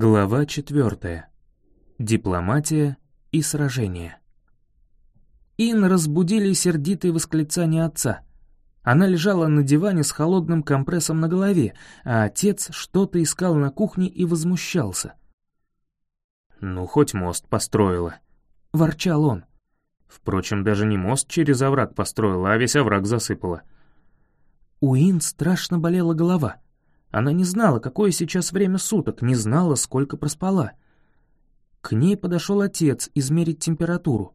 Глава четвертая. Дипломатия и сражение. Ин разбудили сердитые восклицания отца. Она лежала на диване с холодным компрессом на голове, а отец что-то искал на кухне и возмущался. «Ну, хоть мост построила», — ворчал он. Впрочем, даже не мост через овраг построила, а весь овраг засыпала. У Ин страшно болела голова — она не знала, какое сейчас время суток, не знала, сколько проспала. К ней подошел отец измерить температуру.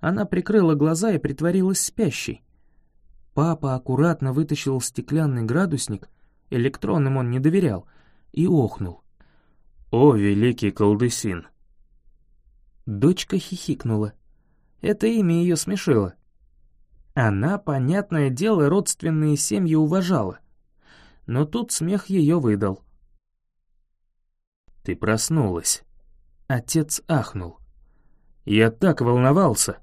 Она прикрыла глаза и притворилась спящей. Папа аккуратно вытащил стеклянный градусник, электронным он не доверял, и охнул. «О, великий колдысин!» Дочка хихикнула. Это имя ее смешило. Она, понятное дело, родственные семьи уважала но тут смех ее выдал. «Ты проснулась». Отец ахнул. «Я так волновался».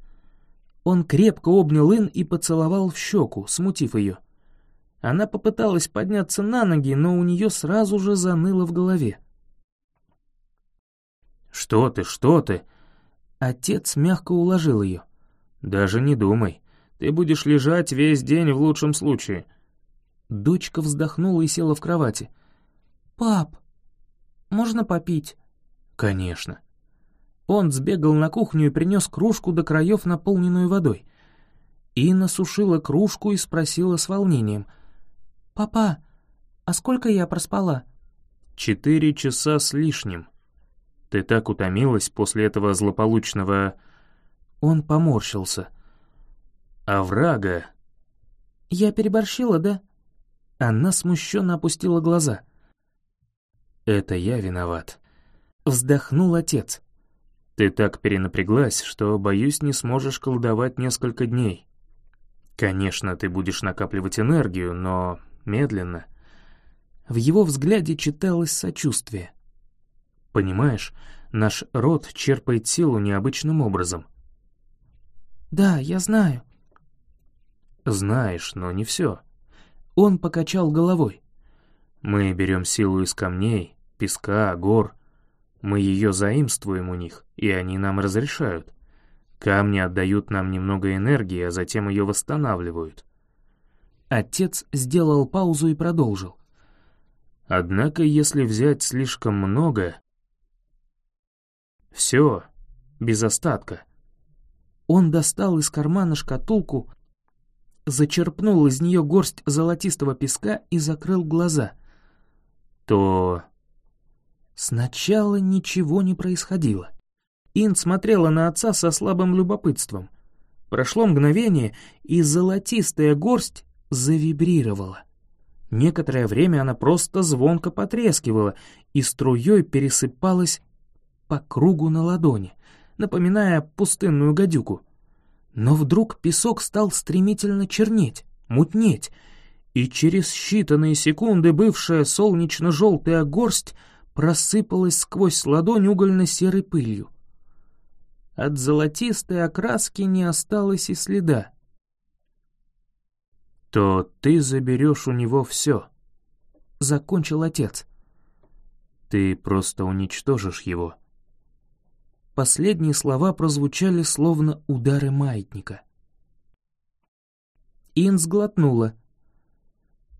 Он крепко обнял Ин и поцеловал в щеку, смутив ее. Она попыталась подняться на ноги, но у нее сразу же заныло в голове. «Что ты, что ты?» Отец мягко уложил ее. «Даже не думай. Ты будешь лежать весь день в лучшем случае. Дочка вздохнула и села в кровати. «Пап, можно попить?» «Конечно». Он сбегал на кухню и принес кружку до краев, наполненную водой. Инна сушила кружку и спросила с волнением. «Папа, а сколько я проспала?» «Четыре часа с лишним. Ты так утомилась после этого злополучного...» Он поморщился. «Оврага...» «Я переборщила, да?» Она смущенно опустила глаза. «Это я виноват», — вздохнул отец. «Ты так перенапряглась, что, боюсь, не сможешь колдовать несколько дней. Конечно, ты будешь накапливать энергию, но медленно». В его взгляде читалось сочувствие. «Понимаешь, наш род черпает силу необычным образом». «Да, я знаю». «Знаешь, но не все. Он покачал головой. «Мы берем силу из камней, песка, гор. Мы ее заимствуем у них, и они нам разрешают. Камни отдают нам немного энергии, а затем ее восстанавливают». Отец сделал паузу и продолжил. «Однако, если взять слишком много...» «Все, без остатка». Он достал из кармана шкатулку, зачерпнул из нее горсть золотистого песка и закрыл глаза. То... Сначала ничего не происходило. Ин смотрела на отца со слабым любопытством. Прошло мгновение, и золотистая горсть завибрировала. Некоторое время она просто звонко потрескивала и струей пересыпалась по кругу на ладони, напоминая пустынную гадюку — но вдруг песок стал стремительно чернеть, мутнеть, и через считанные секунды бывшая солнечно-желтая горсть просыпалась сквозь ладонь угольно-серой пылью. От золотистой окраски не осталось и следа. «То ты заберешь у него все», — закончил отец. «Ты просто уничтожишь его». Последние слова прозвучали словно удары маятника. Ин сглотнула.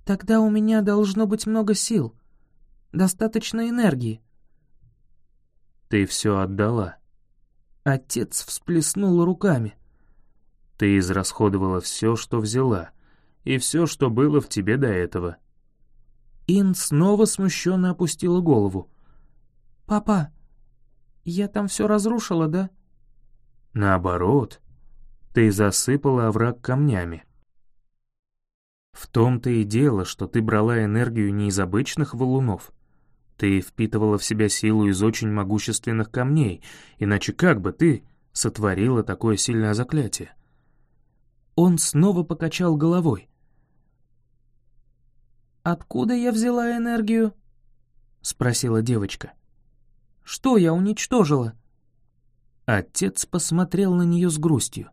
«Тогда у меня должно быть много сил, достаточно энергии». «Ты все отдала». Отец всплеснул руками. «Ты израсходовала все, что взяла, и все, что было в тебе до этого». Ин снова смущенно опустила голову. «Папа, я там все разрушила, да?» «Наоборот, ты засыпала овраг камнями». В том-то и дело, что ты брала энергию не из обычных валунов. Ты впитывала в себя силу из очень могущественных камней, иначе как бы ты сотворила такое сильное заклятие? Он снова покачал головой. «Откуда я взяла энергию?» — спросила девочка. Что я уничтожила?» Отец посмотрел на нее с грустью.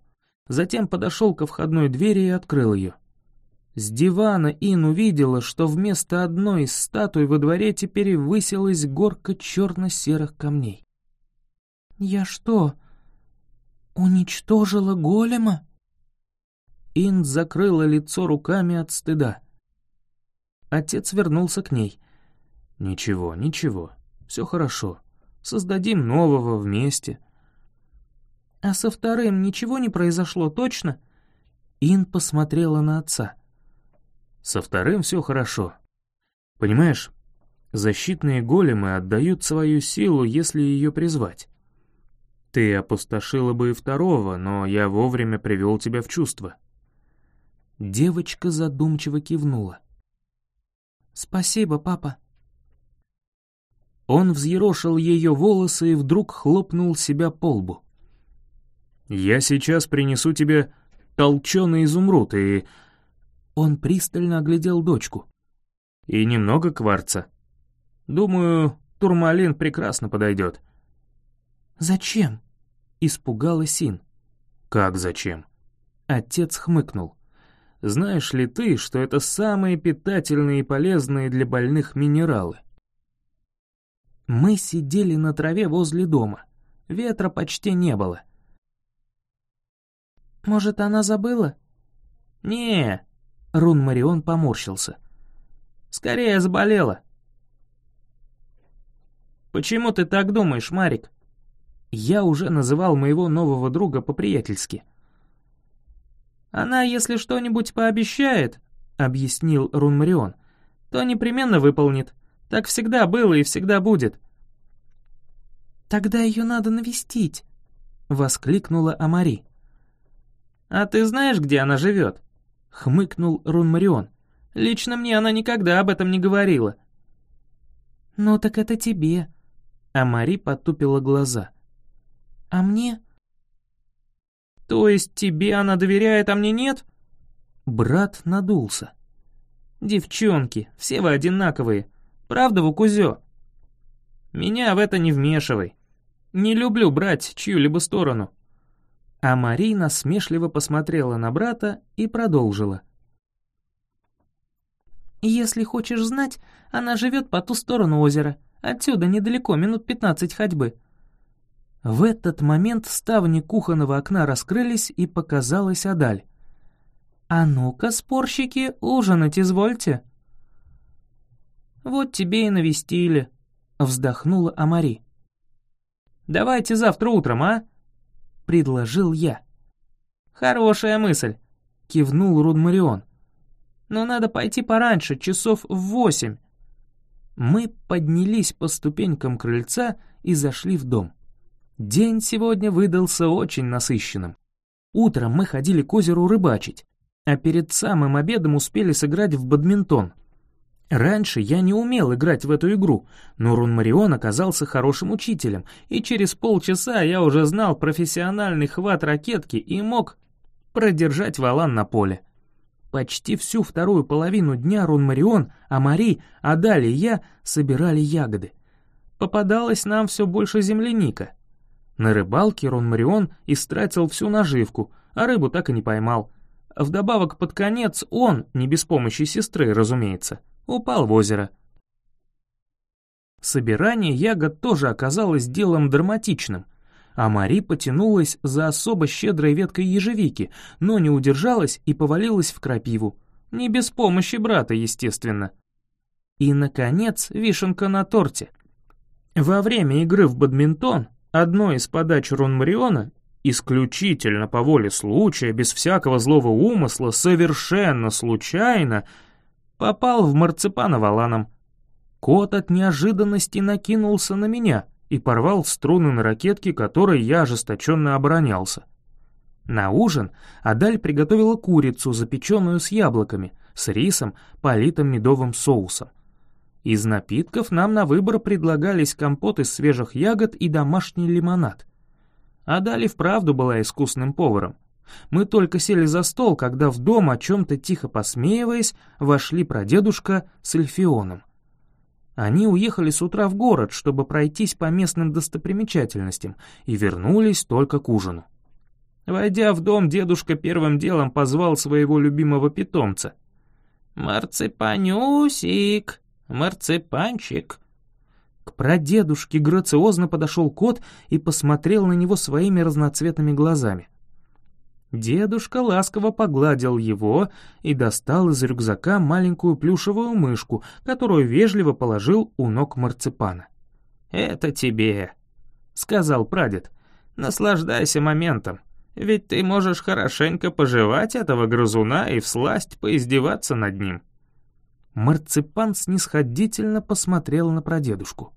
Затем подошел ко входной двери и открыл ее. С дивана Ин увидела, что вместо одной из статуй во дворе теперь высилась горка черно-серых камней. «Я что, уничтожила голема?» Ин закрыла лицо руками от стыда. Отец вернулся к ней. «Ничего, ничего, все хорошо. Создадим нового вместе». «А со вторым ничего не произошло, точно?» Ин посмотрела на отца. «Со вторым все хорошо. Понимаешь, защитные големы отдают свою силу, если ее призвать. Ты опустошила бы и второго, но я вовремя привел тебя в чувство». Девочка задумчиво кивнула. «Спасибо, папа». Он взъерошил ее волосы и вдруг хлопнул себя по лбу. «Я сейчас принесу тебе толченый изумруд и...» Он пристально оглядел дочку. «И немного кварца. Думаю, турмалин прекрасно подойдет». «Зачем?» — испугалась Син. «Как зачем?» Отец хмыкнул. «Знаешь ли ты, что это самые питательные и полезные для больных минералы?» Мы сидели на траве возле дома. Ветра почти не было. «Может, она забыла?» «Не», — Рун Марион поморщился. «Скорее заболела». «Почему ты так думаешь, Марик?» Я уже называл моего нового друга по-приятельски. «Она, если что-нибудь пообещает», — объяснил Рунмарион, — «то непременно выполнит. Так всегда было и всегда будет». «Тогда ее надо навестить», — воскликнула Амари. «А ты знаешь, где она живет?» — хмыкнул Рунмарион. «Лично мне она никогда об этом не говорила». «Ну так это тебе», — Амари потупила глаза. «А мне?» «То есть тебе она доверяет, а мне нет?» Брат надулся. «Девчонки, все вы одинаковые. Правда, Вукузё?» «Меня в это не вмешивай. Не люблю брать чью-либо сторону». А Марина смешливо посмотрела на брата и продолжила. «Если хочешь знать, она живет по ту сторону озера. Отсюда недалеко, минут пятнадцать ходьбы. В этот момент ставни кухонного окна раскрылись, и показалась Адаль. «А ну-ка, спорщики, ужинать извольте!» «Вот тебе и навестили», — вздохнула Амари. «Давайте завтра утром, а?» — предложил я. «Хорошая мысль», — кивнул Рудмарион. «Но надо пойти пораньше, часов в восемь». Мы поднялись по ступенькам крыльца и зашли в дом. День сегодня выдался очень насыщенным. Утром мы ходили к озеру рыбачить, а перед самым обедом успели сыграть в бадминтон. Раньше я не умел играть в эту игру, но Рунмарион оказался хорошим учителем, и через полчаса я уже знал профессиональный хват ракетки и мог продержать валан на поле. Почти всю вторую половину дня Рунмарион, Амари, Адаль и я собирали ягоды. Попадалось нам все больше земляника — на рыбалке Рон Марион истратил всю наживку, а рыбу так и не поймал. Вдобавок под конец он, не без помощи сестры, разумеется, упал в озеро. Собирание ягод тоже оказалось делом драматичным, а Мари потянулась за особо щедрой веткой ежевики, но не удержалась и повалилась в крапиву. Не без помощи брата, естественно. И, наконец, вишенка на торте. Во время игры в бадминтон Одной из подач Ронмариона, исключительно по воле случая, без всякого злого умысла, совершенно случайно, попал в марципана валаном. Кот от неожиданности накинулся на меня и порвал струны на ракетке, которой я ожесточенно оборонялся. На ужин Адаль приготовила курицу, запеченную с яблоками, с рисом, политым медовым соусом. Из напитков нам на выбор предлагались компот из свежих ягод и домашний лимонад. А Дали вправду была искусным поваром. Мы только сели за стол, когда в дом, о чем-то тихо посмеиваясь, вошли прадедушка с Эльфионом. Они уехали с утра в город, чтобы пройтись по местным достопримечательностям, и вернулись только к ужину. Войдя в дом, дедушка первым делом позвал своего любимого питомца — «Марципанюсик, марципанчик». К прадедушке грациозно подошел кот и посмотрел на него своими разноцветными глазами. Дедушка ласково погладил его и достал из рюкзака маленькую плюшевую мышку, которую вежливо положил у ног марципана. «Это тебе», — сказал прадед. «Наслаждайся моментом, ведь ты можешь хорошенько пожевать этого грызуна и всласть поиздеваться над ним». Марципан снисходительно посмотрел на прадедушку.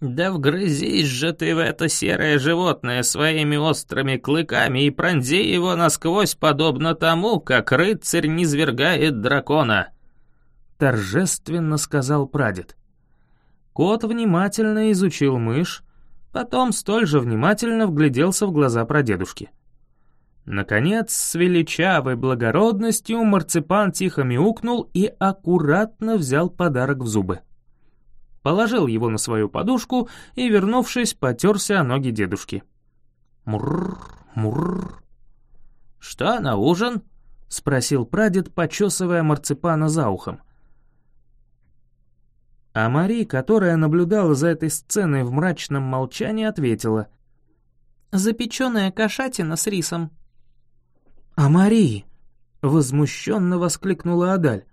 «Да вгрызись же ты в это серое животное своими острыми клыками и пронзи его насквозь, подобно тому, как рыцарь низвергает дракона!» Торжественно сказал прадед. Кот внимательно изучил мышь, потом столь же внимательно вгляделся в глаза прадедушки. Наконец, с величавой благородностью марципан тихо мяукнул и аккуратно взял подарок в зубы положил его на свою подушку и, вернувшись, потерся о ноги дедушки. «Мурр, мурр». «Что на ужин?» — спросил прадед, почесывая марципана за ухом. А Мари, которая наблюдала за этой сценой в мрачном молчании, ответила. «Запеченная кошатина с рисом». «А Мари!» — возмущенно воскликнула Адаль.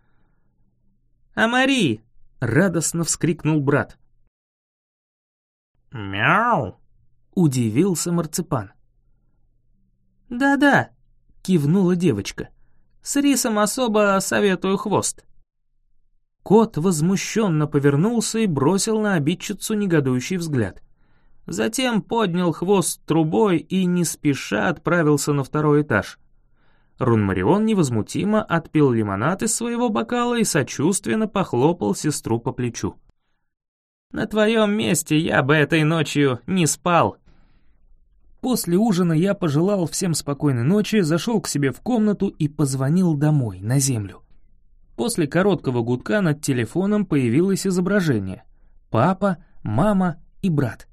«А Мари!» — радостно вскрикнул брат. «Мяу!» — удивился марципан. «Да-да», — кивнула девочка. «С рисом особо советую хвост». Кот возмущенно повернулся и бросил на обидчицу негодующий взгляд. Затем поднял хвост трубой и не спеша отправился на второй этаж. Рунмарион невозмутимо отпил лимонад из своего бокала и сочувственно похлопал сестру по плечу. «На твоем месте я бы этой ночью не спал». После ужина я пожелал всем спокойной ночи, зашел к себе в комнату и позвонил домой, на землю. После короткого гудка над телефоном появилось изображение. Папа, мама и брат.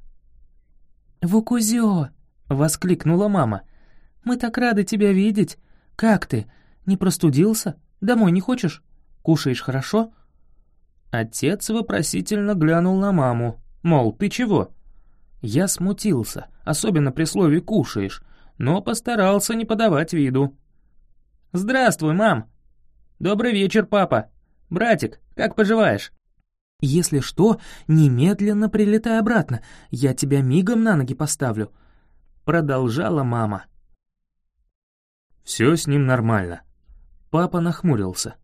«Вукузё!» — воскликнула мама. «Мы так рады тебя видеть. «Как ты? Не простудился? Домой не хочешь? Кушаешь хорошо?» Отец вопросительно глянул на маму, мол, ты чего? Я смутился, особенно при слове «кушаешь», но постарался не подавать виду. «Здравствуй, мам!» «Добрый вечер, папа!» «Братик, как поживаешь?» «Если что, немедленно прилетай обратно, я тебя мигом на ноги поставлю», — продолжала мама. Все с ним нормально. Папа нахмурился.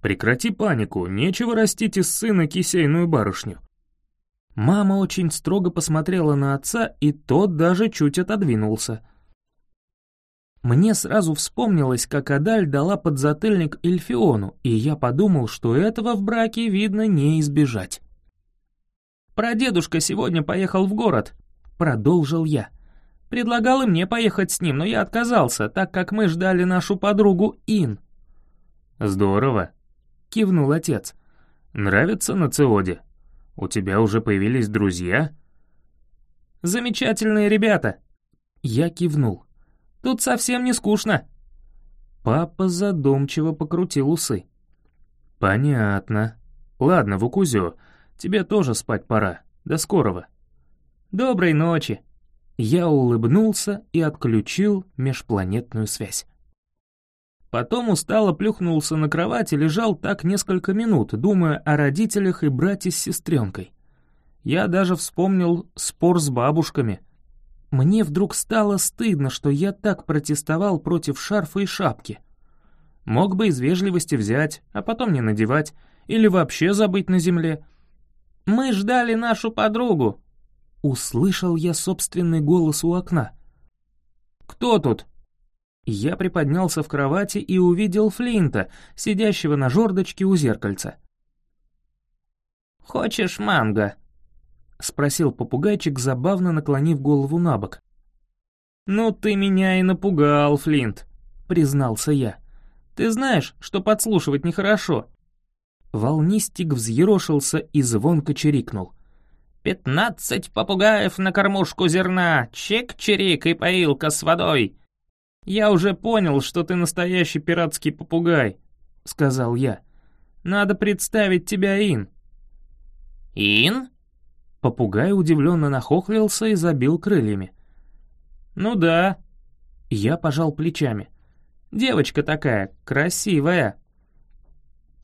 Прекрати панику, нечего растить из сына кисейную барышню. Мама очень строго посмотрела на отца, и тот даже чуть отодвинулся. Мне сразу вспомнилось, как Адаль дала подзатыльник Эльфиону, и я подумал, что этого в браке, видно, не избежать. «Прадедушка сегодня поехал в город», — продолжил я. Предлагал и мне поехать с ним, но я отказался, так как мы ждали нашу подругу Ин. «Здорово», — кивнул отец. «Нравится на Циоде? У тебя уже появились друзья?» «Замечательные ребята!» Я кивнул. «Тут совсем не скучно!» Папа задумчиво покрутил усы. «Понятно. Ладно, Вукузё, тебе тоже спать пора. До скорого». «Доброй ночи!» Я улыбнулся и отключил межпланетную связь. Потом устало плюхнулся на кровать и лежал так несколько минут, думая о родителях и брате с сестренкой. Я даже вспомнил спор с бабушками. Мне вдруг стало стыдно, что я так протестовал против шарфа и шапки. Мог бы из вежливости взять, а потом не надевать, или вообще забыть на земле. «Мы ждали нашу подругу», Услышал я собственный голос у окна. «Кто тут?» Я приподнялся в кровати и увидел Флинта, сидящего на жердочке у зеркальца. «Хочешь манго?» — спросил попугайчик, забавно наклонив голову на бок. «Ну ты меня и напугал, Флинт», — признался я. «Ты знаешь, что подслушивать нехорошо». Волнистик взъерошился и звонко чирикнул. Пятнадцать попугаев на кормушку зерна, чик-чирик и поилка с водой. Я уже понял, что ты настоящий пиратский попугай, — сказал я. «Надо представить тебя, Ин». «Ин?» Попугай удивленно нахохлился и забил крыльями. «Ну да». Я пожал плечами. «Девочка такая, красивая».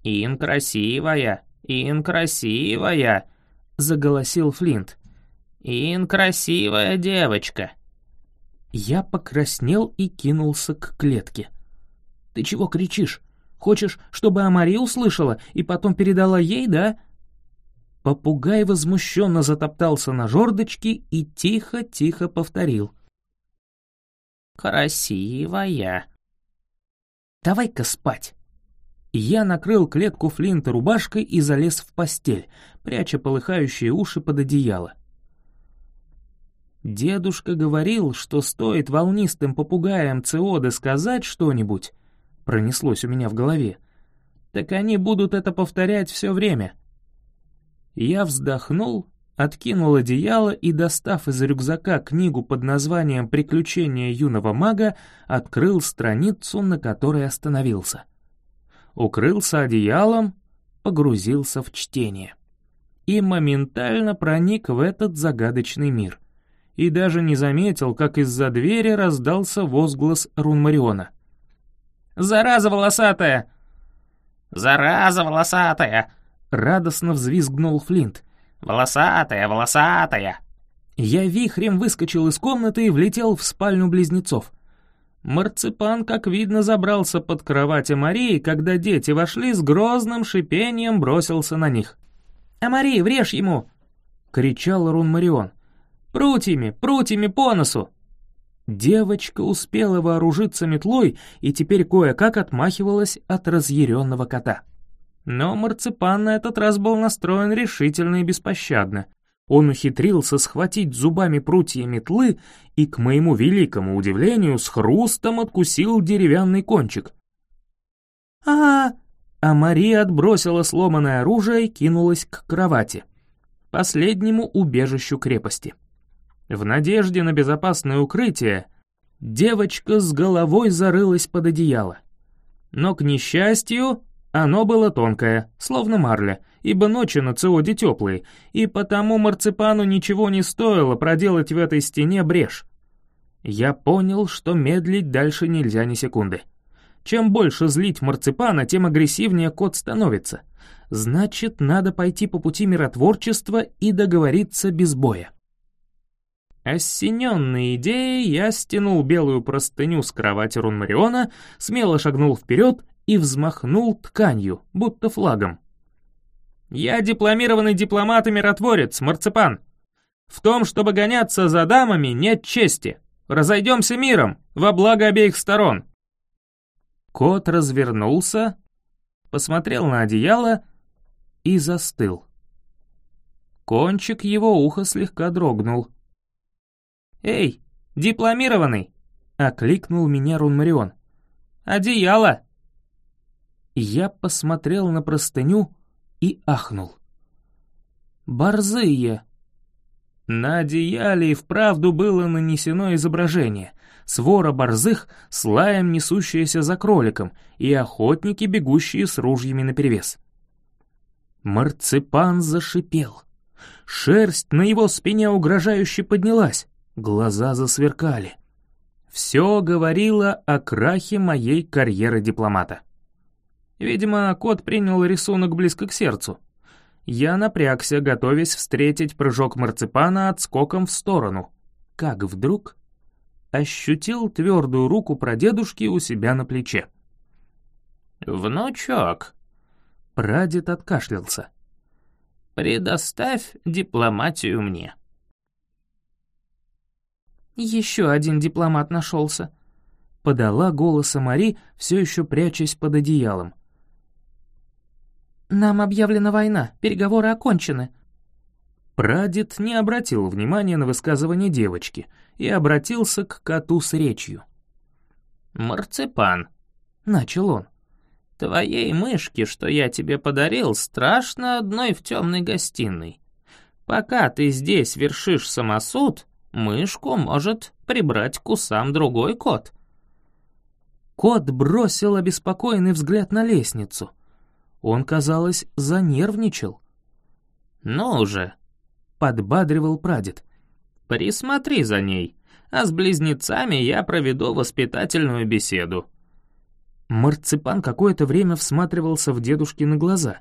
«Ин красивая, Ин красивая», — заголосил Флинт. «Ин красивая девочка». Я покраснел и кинулся к клетке. «Ты чего кричишь? Хочешь, чтобы Амари услышала и потом передала ей, да?» Попугай возмущенно затоптался на жердочке и тихо-тихо повторил. «Красивая». «Давай-ка спать». Я накрыл клетку Флинта рубашкой и залез в постель, пряча полыхающие уши под одеяло. Дедушка говорил, что стоит волнистым попугаям Циоды сказать что-нибудь, пронеслось у меня в голове, так они будут это повторять все время. Я вздохнул, откинул одеяло и, достав из рюкзака книгу под названием «Приключения юного мага», открыл страницу, на которой остановился. Укрылся одеялом, погрузился в чтение. И моментально проник в этот загадочный мир. И даже не заметил, как из-за двери раздался возглас Рунмариона. «Зараза волосатая!» «Зараза волосатая!» Радостно взвизгнул Флинт. «Волосатая, волосатая!» Я вихрем выскочил из комнаты и влетел в спальню близнецов. Марципан, как видно, забрался под кровать Марии, когда дети вошли с грозным шипением бросился на них. «Амари, врежь ему!» — кричал Рун Марион. «Прутьями, прутьями по носу!» Девочка успела вооружиться метлой и теперь кое-как отмахивалась от разъяренного кота. Но марципан на этот раз был настроен решительно и беспощадно. Он ухитрился схватить зубами прутья метлы и, к моему великому удивлению, с хрустом откусил деревянный кончик. а А Мария отбросила сломанное оружие и кинулась к кровати, последнему убежищу крепости. В надежде на безопасное укрытие девочка с головой зарылась под одеяло. Но, к несчастью, оно было тонкое, словно марля, ибо ночи на Циоде теплые, и потому марципану ничего не стоило проделать в этой стене брешь. Я понял, что медлить дальше нельзя ни секунды. Чем больше злить марципана, тем агрессивнее кот становится. Значит, надо пойти по пути миротворчества и договориться без боя. Осененной идеей, я стянул белую простыню с кровати Рунмариона, смело шагнул вперед и взмахнул тканью, будто флагом. «Я дипломированный дипломат и миротворец, марципан. В том, чтобы гоняться за дамами, нет чести. Разойдемся миром, во благо обеих сторон». Кот развернулся, посмотрел на одеяло и застыл. Кончик его уха слегка дрогнул. «Эй, дипломированный!» — окликнул меня Рунмарион. «Одеяло!» Я посмотрел на простыню и ахнул. «Борзые!» На одеяле и вправду было нанесено изображение. Свора борзых с лаем несущаяся за кроликом и охотники, бегущие с ружьями наперевес. Марципан зашипел. Шерсть на его спине угрожающе поднялась, глаза засверкали. Все говорило о крахе моей карьеры дипломата. Видимо, кот принял рисунок близко к сердцу. Я напрягся, готовясь встретить прыжок марципана отскоком в сторону. Как вдруг ощутил твердую руку прадедушки у себя на плече. «Внучок», — прадед откашлялся. «Предоставь дипломатию мне». «Еще один дипломат нашелся», — подала голос Мари, все еще прячась под одеялом. «Нам объявлена война, переговоры окончены». Прадед не обратил внимания на высказывание девочки и обратился к коту с речью. «Марципан», — начал он, — «твоей мышке, что я тебе подарил, страшно одной в темной гостиной. Пока ты здесь вершишь самосуд, мышку может прибрать к усам другой кот». Кот бросил обеспокоенный взгляд на лестницу. Он, казалось, занервничал. «Ну же!» — подбадривал прадед. «Присмотри за ней, а с близнецами я проведу воспитательную беседу». Марципан какое-то время всматривался в дедушкины глаза.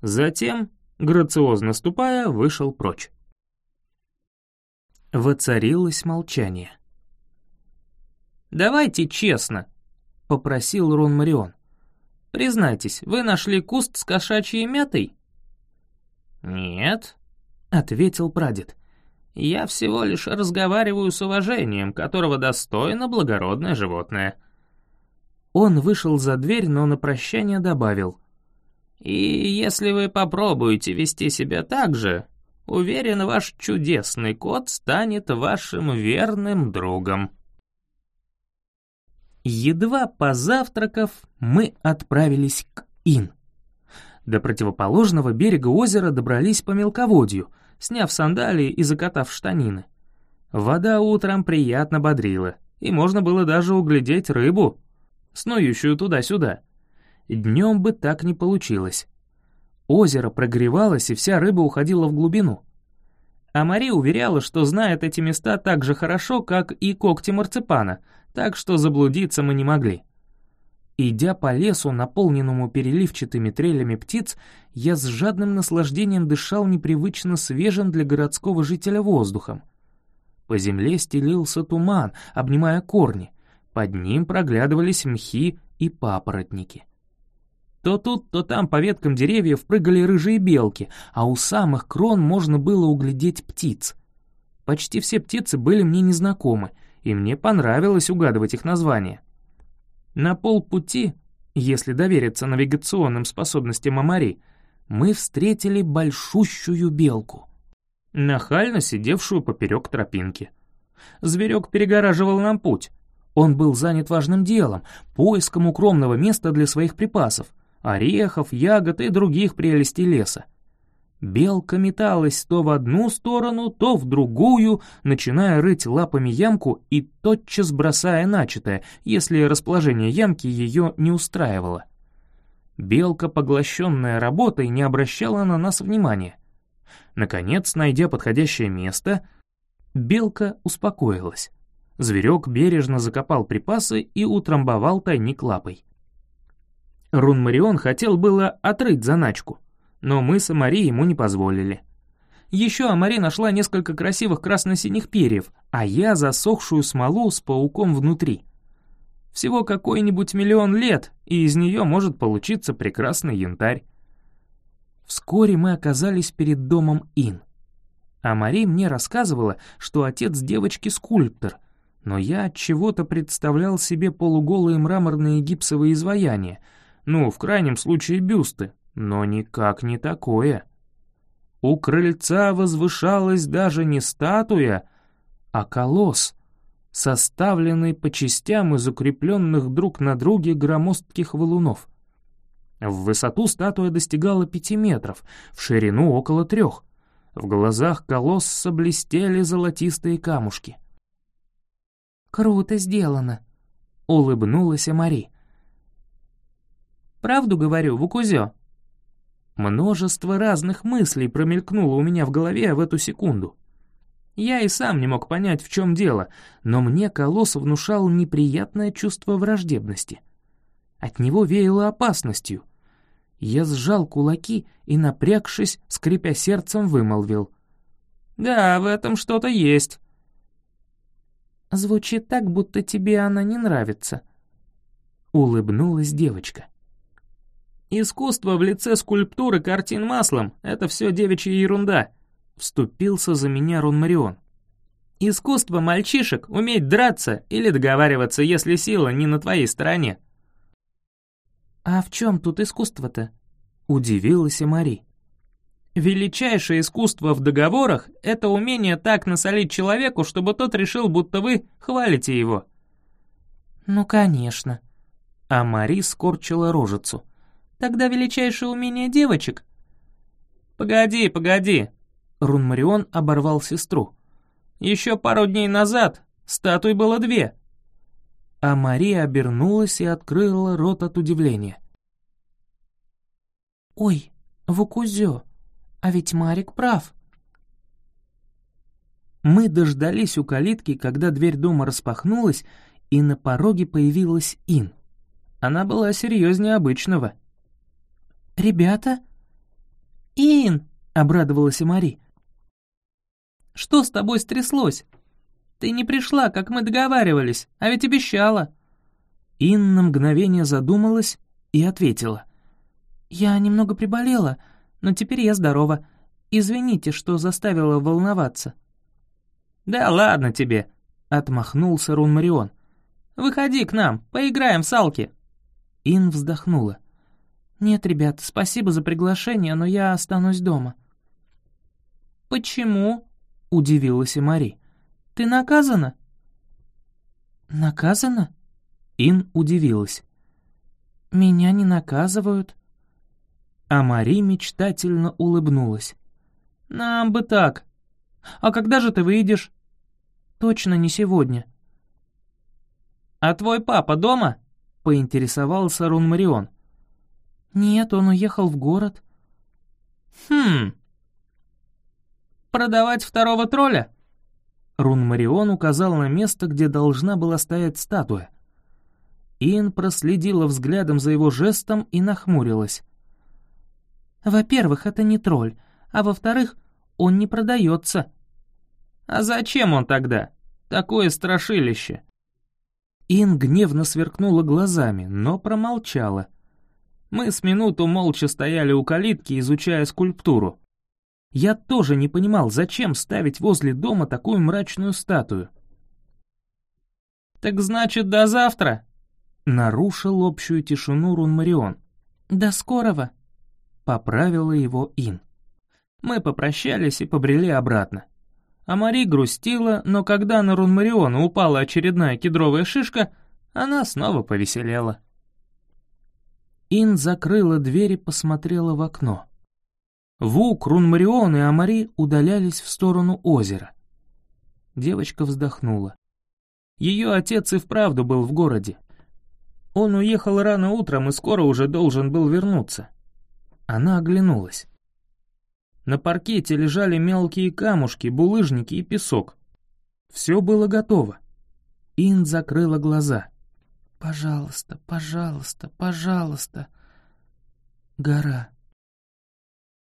Затем, грациозно ступая, вышел прочь. Воцарилось молчание. «Давайте честно», — попросил Рон Марион. «Признайтесь, вы нашли куст с кошачьей мятой?» «Нет», — ответил прадед. «Я всего лишь разговариваю с уважением, которого достойно благородное животное». Он вышел за дверь, но на прощание добавил. «И если вы попробуете вести себя так же, Уверен, ваш чудесный кот станет вашим верным другом. Едва позавтракав, мы отправились к Ин. До противоположного берега озера добрались по мелководью, сняв сандалии и закатав штанины. Вода утром приятно бодрила, и можно было даже углядеть рыбу, снующую туда-сюда. Днем бы так не получилось. Озеро прогревалось, и вся рыба уходила в глубину. А Мари уверяла, что знает эти места так же хорошо, как и когти марципана, так что заблудиться мы не могли. Идя по лесу, наполненному переливчатыми трелями птиц, я с жадным наслаждением дышал непривычно свежим для городского жителя воздухом. По земле стелился туман, обнимая корни, под ним проглядывались мхи и папоротники. То тут, то там по веткам деревьев прыгали рыжие белки, а у самых крон можно было углядеть птиц. Почти все птицы были мне незнакомы, и мне понравилось угадывать их названия. На полпути, если довериться навигационным способностям Амари, мы встретили большущую белку, нахально сидевшую поперек тропинки. Зверек перегораживал нам путь. Он был занят важным делом, поиском укромного места для своих припасов, орехов, ягод и других прелестей леса. Белка металась то в одну сторону, то в другую, начиная рыть лапами ямку и тотчас бросая начатое, если расположение ямки ее не устраивало. Белка, поглощенная работой, не обращала на нас внимания. Наконец, найдя подходящее место, белка успокоилась. Зверек бережно закопал припасы и утрамбовал тайник лапой. Рун-Марион хотел было отрыть заначку, но мы с Амари ему не позволили. Еще Амари нашла несколько красивых красно-синих перьев, а я засохшую смолу с пауком внутри. Всего какой-нибудь миллион лет, и из нее может получиться прекрасный янтарь. Вскоре мы оказались перед домом Ин. А Мари мне рассказывала, что отец девочки скульптор, но я от чего-то представлял себе полуголые мраморные гипсовые изваяния, ну, в крайнем случае бюсты, но никак не такое. У крыльца возвышалась даже не статуя, а колосс, составленный по частям из укрепленных друг на друге громоздких валунов. В высоту статуя достигала пяти метров, в ширину около трех. В глазах колосса блестели золотистые камушки. «Круто сделано», — улыбнулась Мари. Правду говорю, Вукузё?» Множество разных мыслей промелькнуло у меня в голове в эту секунду. Я и сам не мог понять, в чем дело, но мне колосс внушал неприятное чувство враждебности. От него веяло опасностью. Я сжал кулаки и, напрягшись, скрипя сердцем, вымолвил. «Да, в этом что-то есть». «Звучит так, будто тебе она не нравится», — улыбнулась девочка. Искусство в лице скульптуры картин маслом — это все девичья ерунда», — вступился за меня Рон Марион. «Искусство мальчишек — уметь драться или договариваться, если сила не на твоей стороне». «А в чем тут искусство-то?» — удивилась и Мари. «Величайшее искусство в договорах — это умение так насолить человеку, чтобы тот решил, будто вы хвалите его». «Ну, конечно». А Мари скорчила рожицу. Тогда величайшее умение девочек...» «Погоди, погоди!» Рунмарион оборвал сестру. «Еще пару дней назад статуй было две». а Мария обернулась и открыла рот от удивления. «Ой, Вукузё, а ведь Марик прав». Мы дождались у калитки, когда дверь дома распахнулась, и на пороге появилась Ин. Она была серьезнее обычного. «Ребята?» «Ин!» — обрадовалась Мари. «Что с тобой стряслось? Ты не пришла, как мы договаривались, а ведь обещала». Ин на мгновение задумалась и ответила. «Я немного приболела, но теперь я здорова. Извините, что заставила волноваться». «Да ладно тебе», — отмахнулся Рунмарион. «Выходи к нам, поиграем в салки». Ин вздохнула. «Нет, ребят, спасибо за приглашение, но я останусь дома». «Почему?» — удивилась и Мари. «Ты наказана?» «Наказана?» Ин удивилась. «Меня не наказывают». А Мари мечтательно улыбнулась. «Нам бы так. А когда же ты выйдешь?» «Точно не сегодня». «А твой папа дома?» — поинтересовался Рунмарион. «Нет, он уехал в город». «Хм... Продавать второго тролля?» Рунмарион указал на место, где должна была стоять статуя. Ин проследила взглядом за его жестом и нахмурилась. «Во-первых, это не тролль, а во-вторых, он не продается». «А зачем он тогда? Такое страшилище!» Ин гневно сверкнула глазами, но промолчала. Мы с минуту молча стояли у калитки, изучая скульптуру. Я тоже не понимал, зачем ставить возле дома такую мрачную статую. «Так значит, до завтра?» Нарушил общую тишину Рунмарион. «До скорого!» Поправила его Ин. Мы попрощались и побрели обратно. А Мари грустила, но когда на Рунмариона упала очередная кедровая шишка, она снова повеселела. Ин закрыла дверь и посмотрела в окно. Вук, Рунмарион и Амари удалялись в сторону озера. Девочка вздохнула. Ее отец и вправду был в городе. Он уехал рано утром и скоро уже должен был вернуться. Она оглянулась. На паркете лежали мелкие камушки, булыжники и песок. Все было готово. Ин закрыла глаза. «Пожалуйста, пожалуйста, пожалуйста». Гора.